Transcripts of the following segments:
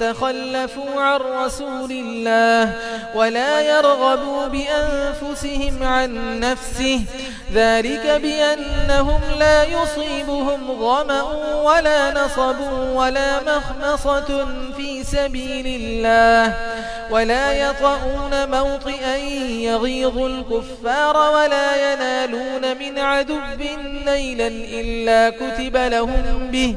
يتخلفوا عن رسول الله ولا يرغبوا بأنفسهم عن نفسه. ذلك بأنهم لا يصيبهم ظمأ ولا نصب ولا مخمصة في سبيل الله ولا يطؤون موطئا يغيظ الكفار ولا ينالون من عدب ليلا إلا كتب لهم به.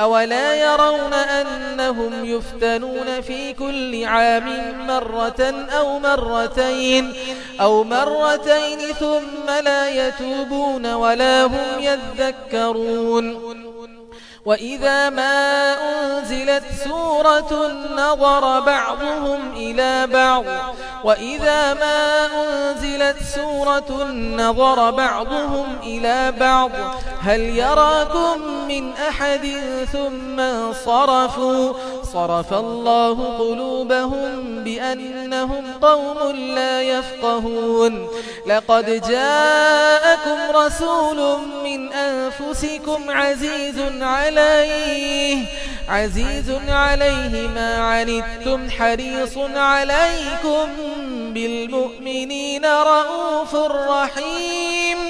أولا يرون أنهم يفتنون في كل عام مرة أو مرتين أو مرتين ثم لا يتوبون ولا هم يذكرون. وإذا ما أنزلت سورة نظر بعضهم إلى بعض. وإذا ما أنزلت سورة نظر بعضهم إلى بعض. هل يراكم من أحد ثم صرفوا؟ صرف الله قلوبهم بأنهم قوم لا يفقهون. لقد جاءكم رسول من أنفسكم عزيز عليه عزيز عليه ما عنتم حريص عليكم بالمؤمنين رؤوف رحيم.